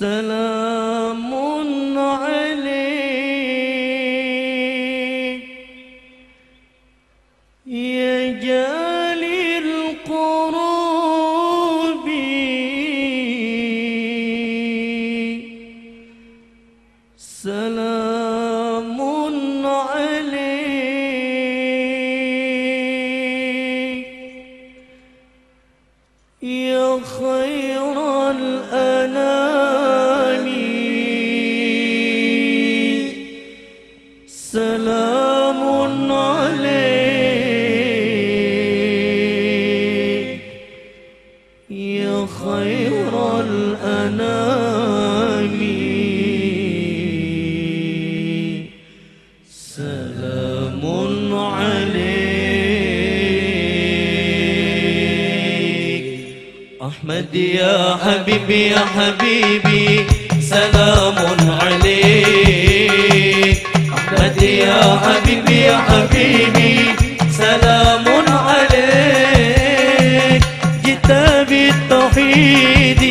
سلام عليك يا جالي القروب سلام يا خير الأنام. سلام عليك. أحمد يا حبيبي يا حبيبي سلام عليك. أحمد يا حبيبي يا حبيبي سلام عليك بالتوحيد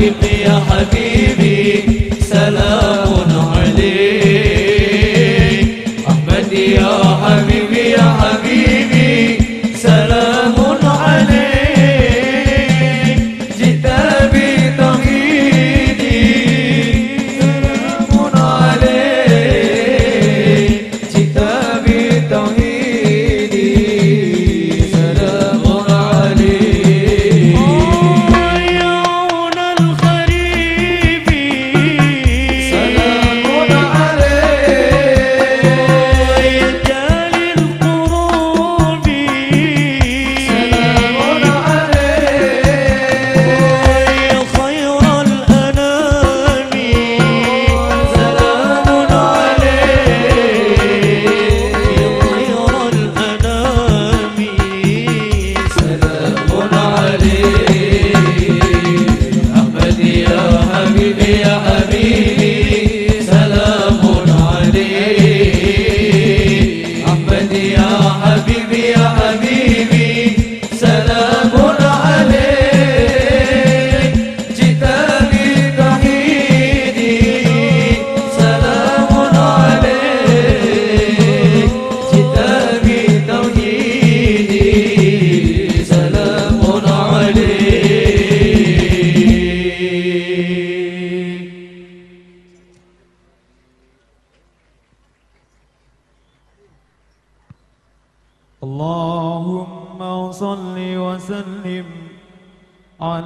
viver. اللهم صل وسلم على